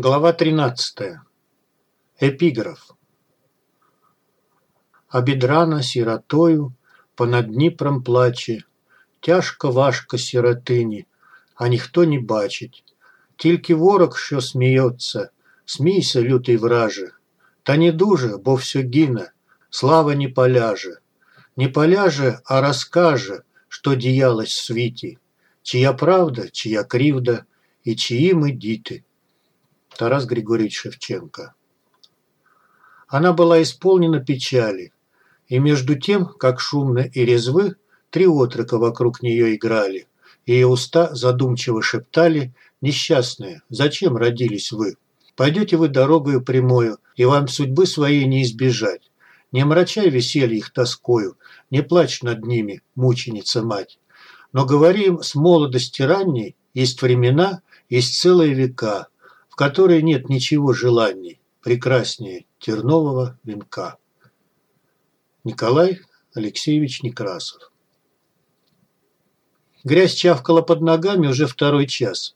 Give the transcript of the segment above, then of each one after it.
Глава 13. Эпиграф. Обедрана сиротою, понад Дніпром плаче, Тяжко важко сиротині, а ніхто не бачить. Тільки ворог, що сміється, смійся, лютий враже, Та не дуже, бо все гине, слава не поляже. Не поляже, а розкаже, що діялось в світі, Чия правда, чия кривда, і чиї ми діти. Тарас Григорьевич Шевченко. Она была исполнена печали, и между тем, как шумно и резвы, три отрока вокруг нее играли. Ее уста задумчиво шептали «Несчастные, зачем родились вы? Пойдете вы дорогою прямою, и вам судьбы своей не избежать. Не мрачай веселье их тоскою, не плачь над ними, мученица мать. Но говори с молодости ранней, есть времена, есть целые века, в которой нет ничего желаний прекраснее тернового венка. Николай Алексеевич Некрасов Грязь чавкала под ногами уже второй час.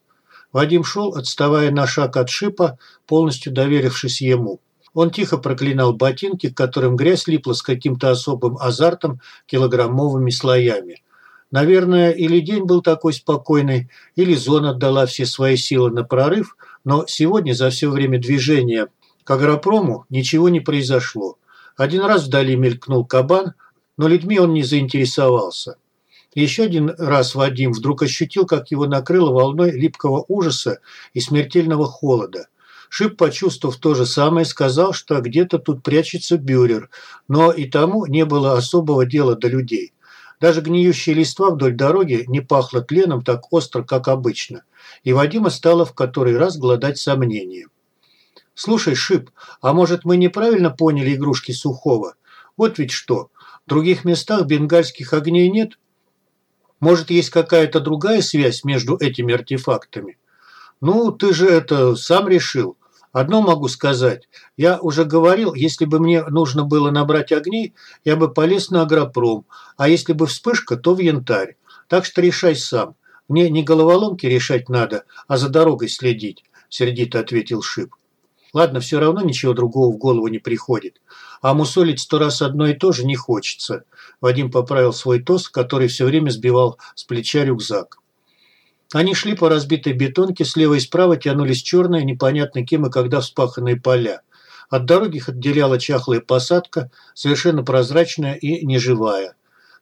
Вадим шел, отставая на шаг от шипа, полностью доверившись ему. Он тихо проклинал ботинки, к которым грязь липла с каким-то особым азартом килограммовыми слоями. Наверное, или день был такой спокойный, или зона отдала все свои силы на прорыв, но сегодня за все время движения к агропрому ничего не произошло. Один раз вдали мелькнул кабан, но людьми он не заинтересовался. Еще один раз Вадим вдруг ощутил, как его накрыло волной липкого ужаса и смертельного холода. Шип, почувствовав то же самое, сказал, что где-то тут прячется бюрер, но и тому не было особого дела до людей. Даже гниющие листва вдоль дороги не пахло тленом так остро, как обычно – и Вадима стало в который раз гладать сомнения. «Слушай, Шип, а может мы неправильно поняли игрушки Сухого? Вот ведь что, в других местах бенгальских огней нет? Может, есть какая-то другая связь между этими артефактами? Ну, ты же это сам решил. Одно могу сказать. Я уже говорил, если бы мне нужно было набрать огней, я бы полез на агропром, а если бы вспышка, то в янтарь. Так что решай сам. «Мне не головоломки решать надо, а за дорогой следить», – сердито ответил Шип. «Ладно, все равно ничего другого в голову не приходит. А мусолить сто раз одно и то же не хочется». Вадим поправил свой тос, который все время сбивал с плеча рюкзак. Они шли по разбитой бетонке, слева и справа тянулись черные, непонятно кем и когда вспаханные поля. От дороги их отделяла чахлая посадка, совершенно прозрачная и неживая.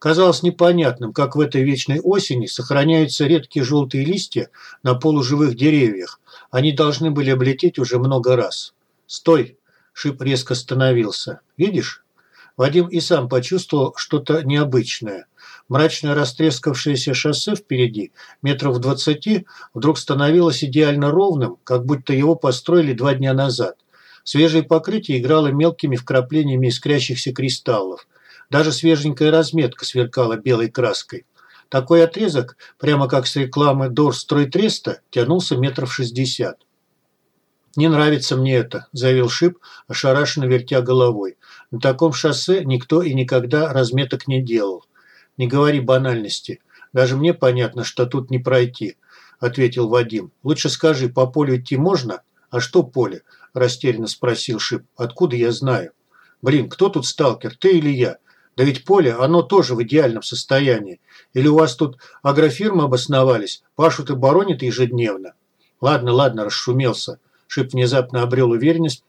Казалось непонятным, как в этой вечной осени сохраняются редкие желтые листья на полуживых деревьях. Они должны были облететь уже много раз. «Стой!» – Шип резко остановился. «Видишь?» Вадим и сам почувствовал что-то необычное. Мрачное растрескавшееся шоссе впереди, метров двадцати, вдруг становилось идеально ровным, как будто его построили два дня назад. Свежее покрытие играло мелкими вкраплениями искрящихся кристаллов. Даже свеженькая разметка сверкала белой краской. Такой отрезок, прямо как с рекламы Дорстройтреста, тянулся метров шестьдесят. «Не нравится мне это», – заявил Шип, ошарашенно вертя головой. «На таком шоссе никто и никогда разметок не делал. Не говори банальности. Даже мне понятно, что тут не пройти», – ответил Вадим. «Лучше скажи, по полю идти можно?» «А что поле?» – растерянно спросил Шип. «Откуда я знаю?» «Блин, кто тут сталкер, ты или я? Да ведь поле, оно тоже в идеальном состоянии. Или у вас тут агрофирмы обосновались, пашут и боронят ежедневно? Ладно, ладно, расшумелся. Шип внезапно обрел уверенность,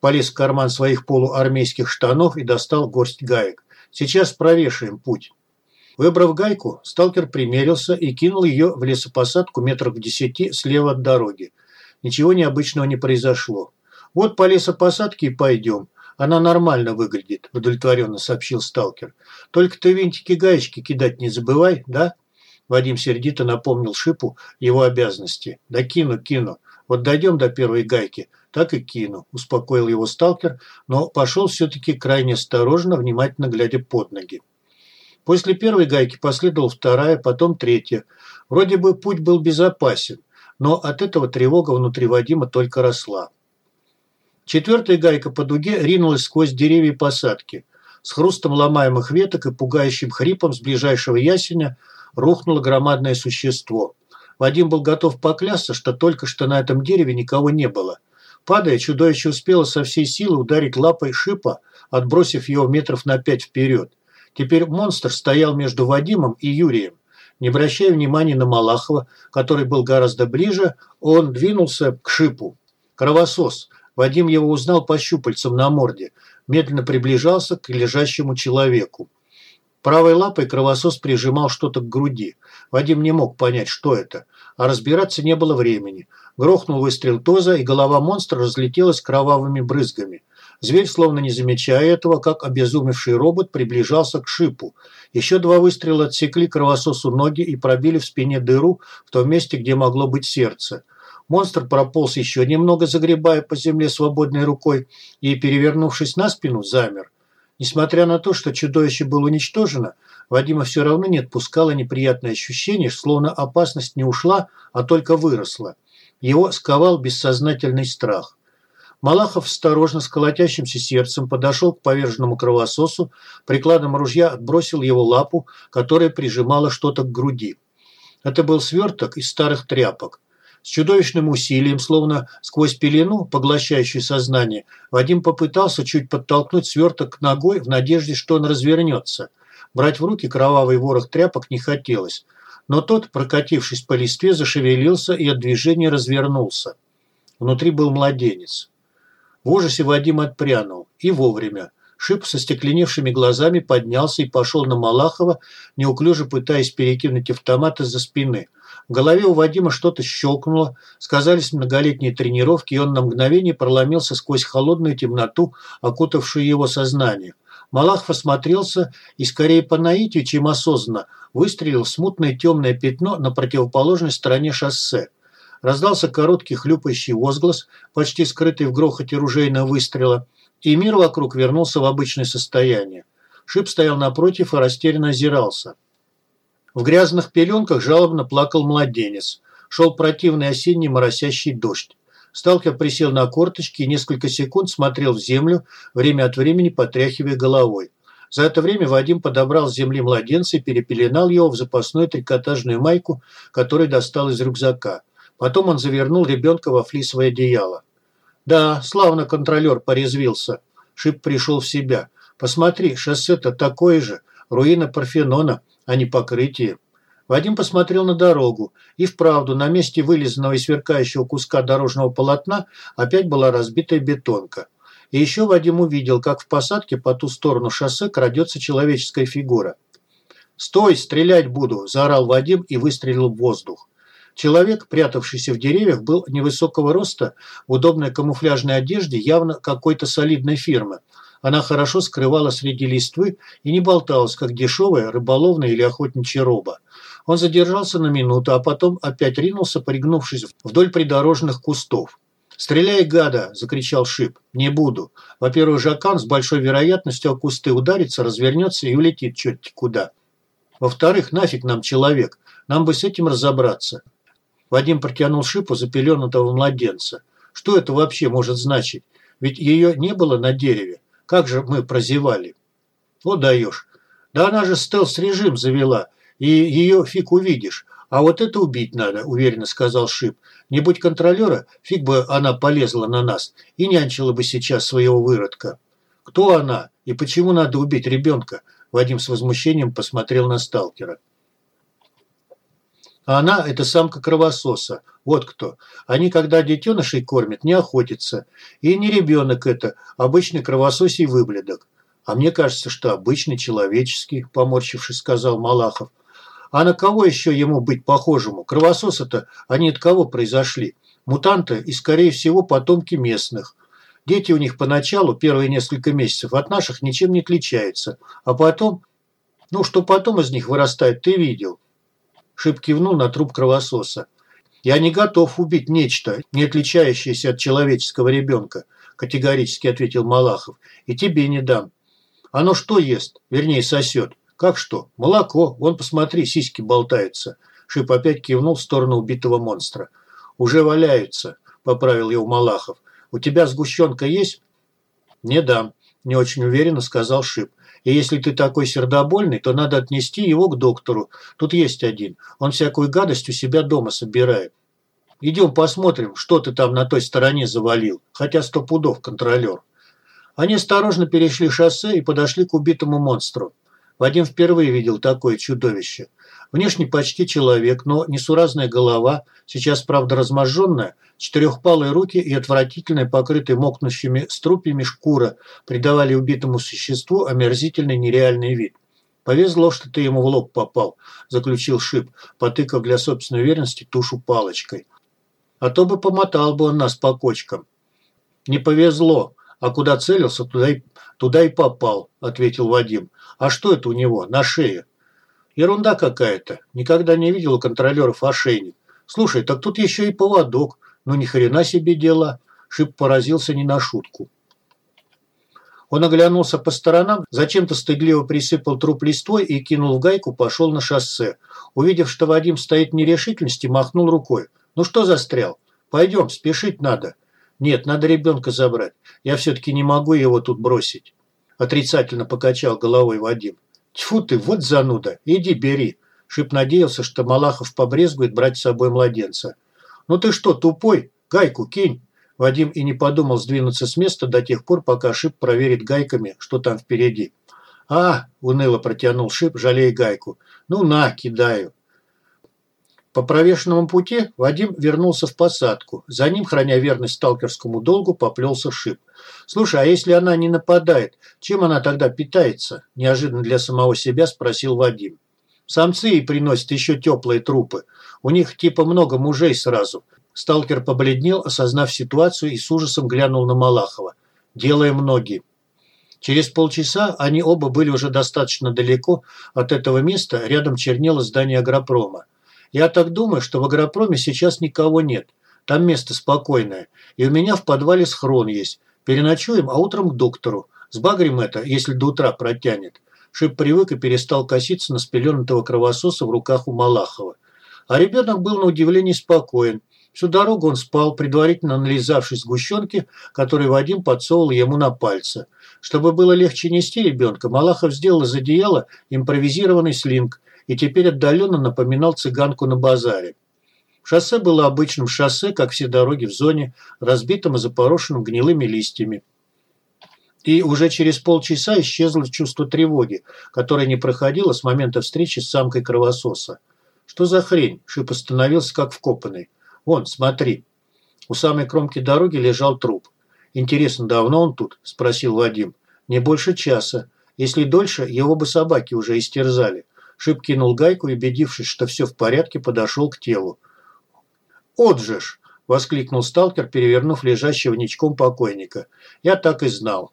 полез в карман своих полуармейских штанов и достал горсть гаек. Сейчас провешаем путь. Выбрав гайку, сталкер примерился и кинул ее в лесопосадку метров в десяти слева от дороги. Ничего необычного не произошло. Вот по лесопосадке и пойдем. Она нормально выглядит», – удовлетворенно сообщил сталкер. «Только ты винтики-гаечки кидать не забывай, да?» Вадим сердито напомнил Шипу его обязанности. «Да кину, кину. Вот дойдем до первой гайки, так и кину», – успокоил его сталкер, но пошел все-таки крайне осторожно, внимательно глядя под ноги. После первой гайки последовала вторая, потом третья. Вроде бы путь был безопасен, но от этого тревога внутри Вадима только росла. Четвертая гайка по дуге ринулась сквозь деревья посадки. С хрустом ломаемых веток и пугающим хрипом с ближайшего ясеня рухнуло громадное существо. Вадим был готов поклясться, что только что на этом дереве никого не было. Падая, чудовище успело со всей силы ударить лапой шипа, отбросив его метров на пять вперед. Теперь монстр стоял между Вадимом и Юрием. Не обращая внимания на Малахова, который был гораздо ближе, он двинулся к шипу. Кровосос. Вадим его узнал по щупальцам на морде. Медленно приближался к лежащему человеку. Правой лапой кровосос прижимал что-то к груди. Вадим не мог понять, что это. А разбираться не было времени. Грохнул выстрел Тоза, и голова монстра разлетелась кровавыми брызгами. Зверь, словно не замечая этого, как обезумевший робот, приближался к шипу. Еще два выстрела отсекли кровососу ноги и пробили в спине дыру в том месте, где могло быть сердце. Монстр прополз еще немного, загребая по земле свободной рукой, и, перевернувшись на спину, замер. Несмотря на то, что чудовище было уничтожено, Вадима все равно не отпускало неприятное ощущение, словно опасность не ушла, а только выросла. Его сковал бессознательный страх. Малахов осторожно, с колотящимся сердцем, подошел к поверженному кровососу, прикладом ружья отбросил его лапу, которая прижимала что-то к груди. Это был сверток из старых тряпок. С чудовищным усилием, словно сквозь пелену, поглощающую сознание, Вадим попытался чуть подтолкнуть сверток ногой в надежде, что он развернется. Брать в руки кровавый ворох тряпок не хотелось. Но тот, прокатившись по листве, зашевелился и от движения развернулся. Внутри был младенец. В ужасе Вадим отпрянул. И вовремя. Шип со стекленевшими глазами поднялся и пошел на Малахова, неуклюже пытаясь перекинуть автомат из-за спины. В голове у Вадима что-то щелкнуло, сказались многолетние тренировки, и он на мгновение проломился сквозь холодную темноту, окутавшую его сознание. Малахов осмотрелся и, скорее по наитию, чем осознанно, выстрелил в смутное темное пятно на противоположной стороне шоссе. Раздался короткий хлюпающий возглас, почти скрытый в грохоте ружейного выстрела, и мир вокруг вернулся в обычное состояние. Шип стоял напротив и растерянно озирался. В грязных пеленках жалобно плакал младенец. Шел противный осенний моросящий дождь. Сталкер присел на корточки и несколько секунд смотрел в землю, время от времени потряхивая головой. За это время Вадим подобрал с земли младенца и перепеленал его в запасную трикотажную майку, которую достал из рюкзака. Потом он завернул ребенка во флисовое одеяло. «Да, славно контролер порезвился». Шип пришел в себя. «Посмотри, шоссе-то такое же. Руина Парфенона, а не покрытие». Вадим посмотрел на дорогу. И вправду, на месте вылизанного и сверкающего куска дорожного полотна опять была разбитая бетонка. И еще Вадим увидел, как в посадке по ту сторону шоссе крадется человеческая фигура. «Стой, стрелять буду!» – заорал Вадим и выстрелил в воздух. Человек, прятавшийся в деревьях, был невысокого роста, в удобной камуфляжной одежде явно какой-то солидной фирмы. Она хорошо скрывала среди листвы и не болталась, как дешевая рыболовная или охотничья роба. Он задержался на минуту, а потом опять ринулся, пригнувшись вдоль придорожных кустов. «Стреляй, гада!» – закричал Шип. «Не буду. Во-первых, Жакан с большой вероятностью о кусты ударится, развернется и улетит черти куда. Во-вторых, нафиг нам человек. Нам бы с этим разобраться. Вадим протянул шипу запеленутого младенца. Что это вообще может значить? Ведь ее не было на дереве. Как же мы прозевали? Вот даешь. Да она же стелс-режим завела, и ее фиг увидишь. А вот это убить надо, уверенно сказал Шип. Не будь контролера, фиг бы она полезла на нас и нянчила бы сейчас своего выродка. Кто она и почему надо убить ребенка? Вадим с возмущением посмотрел на сталкера. А она – это самка кровососа. Вот кто. Они, когда детенышей кормят, не охотятся. И не ребенок это, обычный кровососий выблядок. А мне кажется, что обычный, человеческий, поморщившись, сказал Малахов. А на кого еще ему быть похожему? Кровососы-то, они от кого произошли? Мутанты и, скорее всего, потомки местных. Дети у них поначалу, первые несколько месяцев, от наших ничем не отличаются. А потом... Ну, что потом из них вырастает, ты видел. Шип кивнул на труп кровососа. «Я не готов убить нечто, не отличающееся от человеческого ребенка», категорически ответил Малахов. «И тебе не дам. Оно что ест? Вернее, сосет. Как что? Молоко. Вон, посмотри, сиськи болтаются». Шип опять кивнул в сторону убитого монстра. «Уже валяются», – поправил его Малахов. «У тебя сгущенка есть?» «Не дам. – не очень уверенно сказал Шип. «И если ты такой сердобольный, то надо отнести его к доктору. Тут есть один. Он всякую гадость у себя дома собирает. Идем посмотрим, что ты там на той стороне завалил. Хотя сто пудов контролер». Они осторожно перешли шоссе и подошли к убитому монстру. Вадим впервые видел такое чудовище. Внешне почти человек, но несуразная голова, сейчас, правда, разможженная, четырехпалые руки и отвратительная, покрытая мокнущими струпьями шкура придавали убитому существу омерзительный нереальный вид. «Повезло, что ты ему в лоб попал», – заключил Шип, потыкав для собственной уверенности тушу палочкой. «А то бы помотал бы он нас по кочкам». «Не повезло, а куда целился, туда и, туда и попал», – ответил Вадим. «А что это у него на шее?» «Ерунда какая-то. Никогда не видел у контролеров ошейник. Слушай, так тут еще и поводок. Ну ни хрена себе дела». Шип поразился не на шутку. Он оглянулся по сторонам, зачем-то стыдливо присыпал труп листвой и кинул в гайку, пошел на шоссе. Увидев, что Вадим стоит в нерешительности, махнул рукой. «Ну что застрял? Пойдем, спешить надо». «Нет, надо ребенка забрать. Я все-таки не могу его тут бросить». Отрицательно покачал головой Вадим. Тьфу ты, вот зануда, иди бери. Шип надеялся, что Малахов побрезгует брать с собой младенца. Ну ты что, тупой? Гайку кинь. Вадим и не подумал сдвинуться с места до тех пор, пока Шип проверит гайками, что там впереди. «А!» – уныло протянул Шип, жалея гайку. «Ну на, кидаю». По провешенному пути Вадим вернулся в посадку. За ним, храня верность сталкерскому долгу, поплелся Шип. «Слушай, а если она не нападает, чем она тогда питается?» – неожиданно для самого себя спросил Вадим. «Самцы ей приносят еще теплые трупы. У них типа много мужей сразу». Сталкер побледнел, осознав ситуацию и с ужасом глянул на Малахова. «Делаем ноги». Через полчаса они оба были уже достаточно далеко от этого места, рядом чернело здание агропрома. Я так думаю, что в агропроме сейчас никого нет. Там место спокойное. И у меня в подвале схрон есть. Переночуем, а утром к доктору. Сбагрим это, если до утра протянет. Шип привык и перестал коситься на спеленутого кровососа в руках у Малахова. А ребенок был на удивление спокоен. Всю дорогу он спал, предварительно нализавшись сгущенки, которые Вадим подсовывал ему на пальцы. Чтобы было легче нести ребенка, Малахов сделал из одеяла импровизированный слинг и теперь отдаленно напоминал цыганку на базаре. Шоссе было обычным шоссе, как все дороги в зоне, разбитым и запорошенным гнилыми листьями. И уже через полчаса исчезло чувство тревоги, которое не проходило с момента встречи с самкой кровососа. «Что за хрень?» – Шип остановился, как вкопанный. «Вон, смотри». У самой кромки дороги лежал труп. «Интересно, давно он тут?» – спросил Вадим. «Не больше часа. Если дольше, его бы собаки уже истерзали. Шип кинул гайку и, убедившись, что все в порядке, подошел к телу. «Вот же ж!» – воскликнул сталкер, перевернув лежащего ничком покойника. «Я так и знал».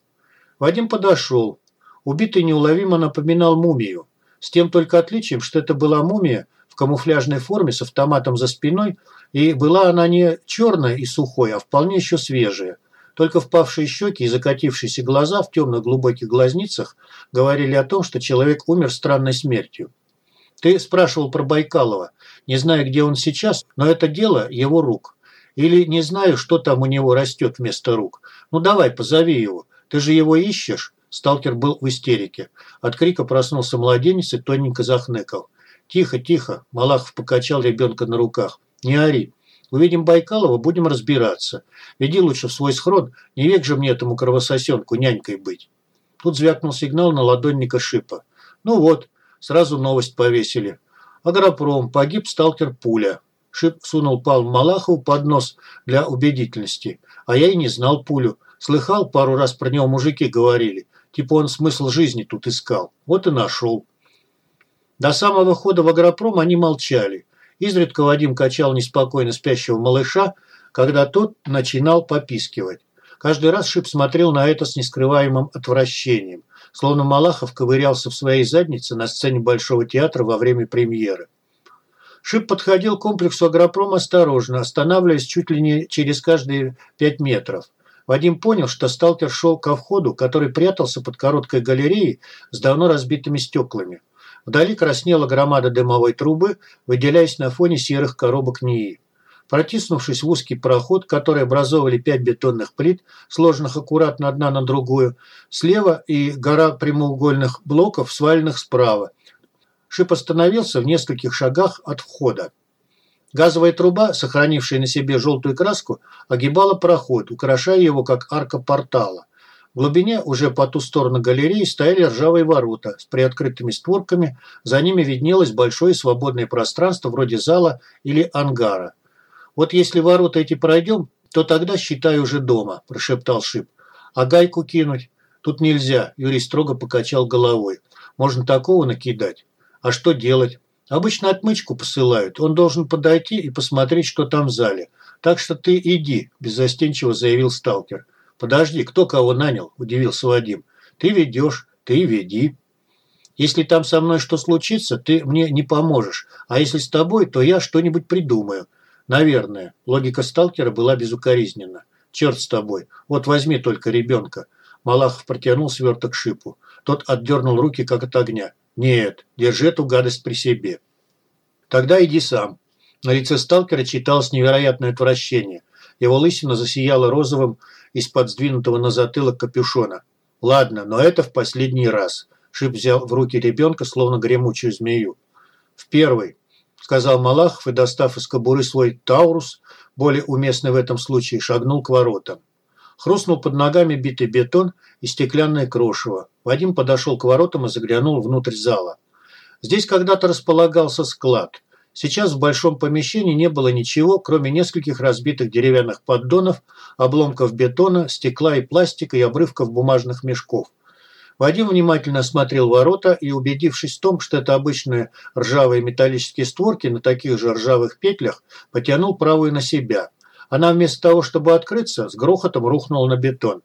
Вадим подошел. Убитый неуловимо напоминал мумию. С тем только отличием, что это была мумия в камуфляжной форме с автоматом за спиной, и была она не черная и сухой, а вполне еще свежая. Только впавшие щеки и закатившиеся глаза в темных глубоких глазницах говорили о том, что человек умер странной смертью. Ты спрашивал про Байкалова. Не знаю, где он сейчас, но это дело его рук. Или не знаю, что там у него растет вместо рук. Ну давай, позови его. Ты же его ищешь?» Сталкер был в истерике. От крика проснулся младенец и тоненько захныкал. «Тихо, тихо!» Малахов покачал ребенка на руках. «Не ори. Увидим Байкалова, будем разбираться. Веди лучше в свой схрон, не век же мне этому кровососенку нянькой быть. Тут звякнул сигнал на ладонника Шипа. Ну вот, сразу новость повесили. Агропром, погиб сталкер Пуля. Шип сунул Павлу Малахову под нос для убедительности. А я и не знал Пулю. Слыхал, пару раз про него мужики говорили. Типа он смысл жизни тут искал. Вот и нашел. До самого хода в агропром они молчали. Изредка Вадим качал неспокойно спящего малыша, когда тот начинал попискивать. Каждый раз Шип смотрел на это с нескрываемым отвращением, словно Малахов ковырялся в своей заднице на сцене Большого театра во время премьеры. Шип подходил к комплексу агропрома осторожно, останавливаясь чуть ли не через каждые пять метров. Вадим понял, что сталкер шел ко входу, который прятался под короткой галереей с давно разбитыми стеклами. Вдали краснела громада дымовой трубы, выделяясь на фоне серых коробок НИИ. Протиснувшись в узкий проход, который образовывали пять бетонных плит, сложенных аккуратно одна на другую, слева и гора прямоугольных блоков, сваленных справа. Шип остановился в нескольких шагах от входа. Газовая труба, сохранившая на себе желтую краску, огибала проход, украшая его как арка портала. В глубине, уже по ту сторону галереи, стояли ржавые ворота с приоткрытыми створками, за ними виднелось большое свободное пространство вроде зала или ангара. «Вот если ворота эти пройдем, то тогда считай уже дома», – прошептал Шип. «А гайку кинуть? Тут нельзя», – Юрий строго покачал головой. «Можно такого накидать. А что делать? Обычно отмычку посылают. Он должен подойти и посмотреть, что там в зале. Так что ты иди», – беззастенчиво заявил сталкер. «Подожди, кто кого нанял?» – удивился Вадим. «Ты ведешь, ты веди». Если там со мной что случится, ты мне не поможешь. А если с тобой, то я что-нибудь придумаю. Наверное. Логика сталкера была безукоризненна. Черт с тобой. Вот возьми только ребенка. Малахов протянул сверток шипу. Тот отдернул руки, как от огня. Нет, держи эту гадость при себе. Тогда иди сам. На лице сталкера читалось невероятное отвращение. Его лысина засияла розовым из-под сдвинутого на затылок капюшона. Ладно, но это в последний раз. Шип взял в руки ребенка, словно гремучую змею. В первый сказал Малахов и, достав из кобуры свой «Таурус», более уместный в этом случае, шагнул к воротам. Хрустнул под ногами битый бетон и стеклянное крошево. Вадим подошел к воротам и заглянул внутрь зала. Здесь когда-то располагался склад. Сейчас в большом помещении не было ничего, кроме нескольких разбитых деревянных поддонов, обломков бетона, стекла и пластика и обрывков бумажных мешков. Вадим внимательно осмотрел ворота и, убедившись в том, что это обычные ржавые металлические створки на таких же ржавых петлях, потянул правую на себя. Она вместо того, чтобы открыться, с грохотом рухнула на бетон.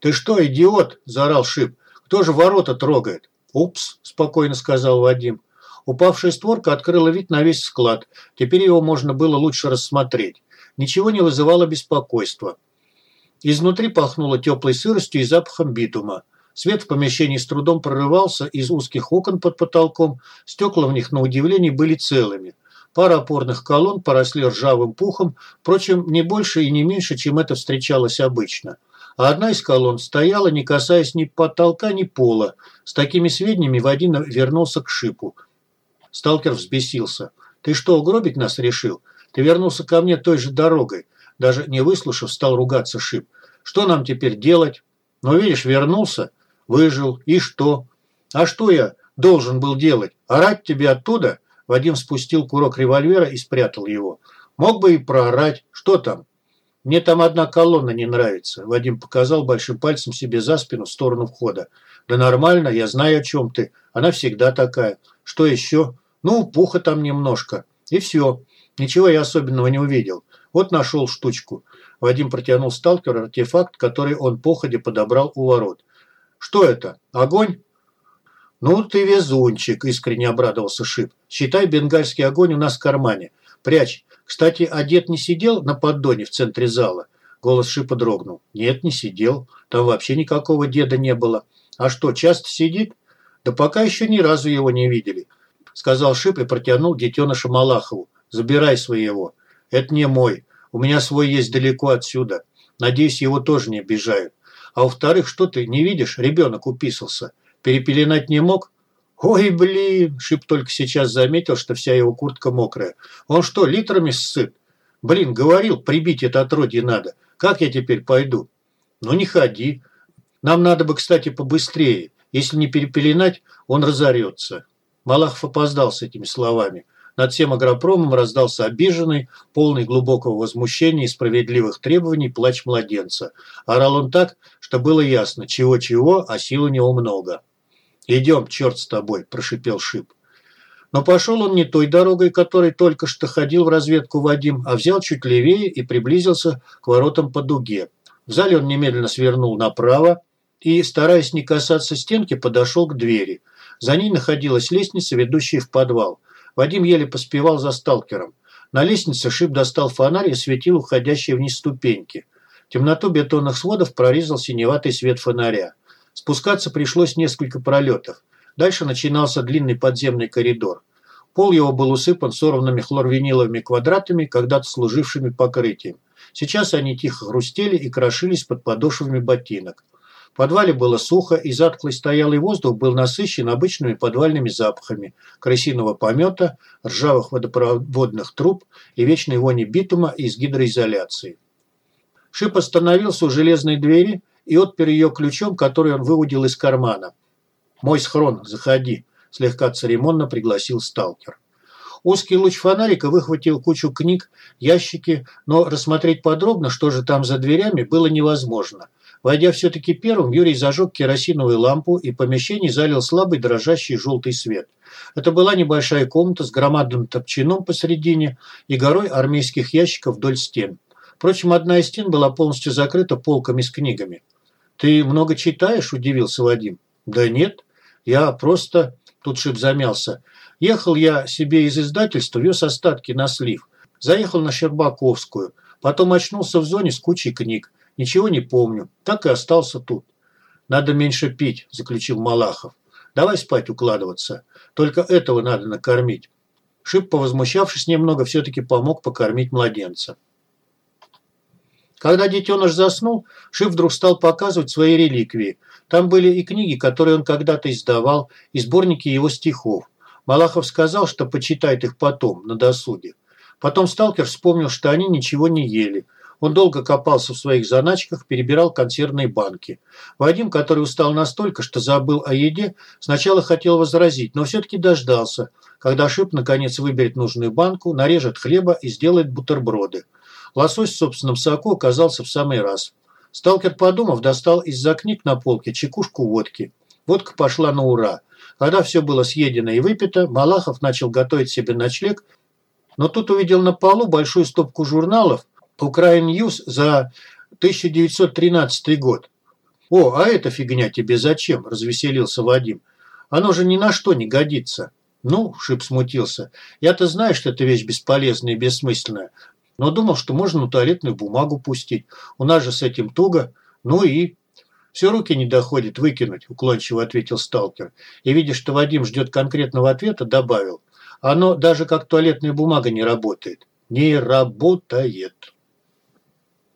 «Ты что, идиот?» – заорал Шип. «Кто же ворота трогает?» «Упс», – спокойно сказал Вадим. Упавшая створка открыла вид на весь склад. Теперь его можно было лучше рассмотреть. Ничего не вызывало беспокойства. Изнутри пахнуло теплой сыростью и запахом битума. Свет в помещении с трудом прорывался из узких окон под потолком, стекла в них, на удивление, были целыми. Пара опорных колонн поросли ржавым пухом, впрочем, не больше и не меньше, чем это встречалось обычно. А одна из колонн стояла, не касаясь ни потолка, ни пола. С такими сведениями Вадим вернулся к шипу. Сталкер взбесился. «Ты что, угробить нас решил? Ты вернулся ко мне той же дорогой». Даже не выслушав, стал ругаться шип. «Что нам теперь делать?» «Ну, видишь, вернулся. Выжил. И что? А что я должен был делать? Орать тебе оттуда? Вадим спустил курок револьвера и спрятал его. Мог бы и проорать. Что там? Мне там одна колонна не нравится. Вадим показал большим пальцем себе за спину в сторону входа. Да нормально, я знаю, о чем ты. Она всегда такая. Что еще? Ну, пуха там немножко. И все. Ничего я особенного не увидел. Вот нашел штучку. Вадим протянул сталкеру артефакт, который он походе подобрал у ворот. Что это? Огонь? Ну ты везунчик, искренне обрадовался Шип. Считай, бенгальский огонь у нас в кармане. Прячь. Кстати, а дед не сидел на поддоне в центре зала? Голос Шипа дрогнул. Нет, не сидел. Там вообще никакого деда не было. А что, часто сидит? Да пока еще ни разу его не видели. Сказал Шип и протянул детеныша Малахову. Забирай своего. Это не мой. У меня свой есть далеко отсюда. Надеюсь, его тоже не обижают. А во-вторых, что ты не видишь, ребенок уписался. Перепеленать не мог? Ой, блин, Шип только сейчас заметил, что вся его куртка мокрая. Он что, литрами ссыт? Блин, говорил, прибить это отродье надо. Как я теперь пойду? Ну не ходи. Нам надо бы, кстати, побыстрее. Если не перепеленать, он разорется. Малахов опоздал с этими словами. Над всем агропромом раздался обиженный, полный глубокого возмущения и справедливых требований плач младенца. Орал он так, что было ясно, чего-чего, а сил у него много. «Идем, черт с тобой», – прошипел Шип. Но пошел он не той дорогой, которой только что ходил в разведку Вадим, а взял чуть левее и приблизился к воротам по дуге. В зале он немедленно свернул направо и, стараясь не касаться стенки, подошел к двери. За ней находилась лестница, ведущая в подвал – Вадим еле поспевал за сталкером. На лестнице Шип достал фонарь и светил уходящие вниз ступеньки. Темноту бетонных сводов прорезал синеватый свет фонаря. Спускаться пришлось несколько пролетов. Дальше начинался длинный подземный коридор. Пол его был усыпан сорванными хлорвиниловыми квадратами, когда-то служившими покрытием. Сейчас они тихо хрустели и крошились под подошвами ботинок. В подвале было сухо, и затклый стоялый воздух был насыщен обычными подвальными запахами крысиного помета, ржавых водопроводных труб и вечной вони битума из гидроизоляции. Шип остановился у железной двери и отпер ее ключом, который он выудил из кармана. «Мой схрон, заходи», – слегка церемонно пригласил сталкер. Узкий луч фонарика выхватил кучу книг, ящики, но рассмотреть подробно, что же там за дверями, было невозможно. Войдя все-таки первым, Юрий зажег керосиновую лампу и помещение залил слабый дрожащий желтый свет. Это была небольшая комната с громадным топчаном посередине и горой армейских ящиков вдоль стен. Впрочем, одна из стен была полностью закрыта полками с книгами. «Ты много читаешь?» – удивился Вадим. «Да нет, я просто...» – тут Шип замялся. «Ехал я себе из издательства, вез остатки на слив. Заехал на Щербаковскую. Потом очнулся в зоне с кучей книг. Ничего не помню. Так и остался тут». «Надо меньше пить», – заключил Малахов. «Давай спать укладываться. Только этого надо накормить». Шип, повозмущавшись немного, все-таки помог покормить младенца. Когда детеныш заснул, Шиф вдруг стал показывать свои реликвии. Там были и книги, которые он когда-то издавал, и сборники его стихов. Малахов сказал, что почитает их потом, на досуге. Потом сталкер вспомнил, что они ничего не ели. Он долго копался в своих заначках, перебирал консервные банки. Вадим, который устал настолько, что забыл о еде, сначала хотел возразить, но все-таки дождался, когда Шип наконец выберет нужную банку, нарежет хлеба и сделает бутерброды. Лосось в собственном соку оказался в самый раз. Сталкер, подумав, достал из-за книг на полке чекушку водки. Водка пошла на ура. Когда все было съедено и выпито, Малахов начал готовить себе ночлег, но тут увидел на полу большую стопку журналов «Украин Ньюс» за 1913 год. «О, а эта фигня тебе зачем?» – развеселился Вадим. «Оно же ни на что не годится». «Ну», – Шип смутился, – «я-то знаю, что это вещь бесполезная и бессмысленная, но думал, что можно туалетную бумагу пустить. У нас же с этим туго. Ну и... «Все руки не доходит выкинуть», – уклончиво ответил сталкер. И, видя, что Вадим ждет конкретного ответа, добавил. «Оно даже как туалетная бумага не работает». «Не работает».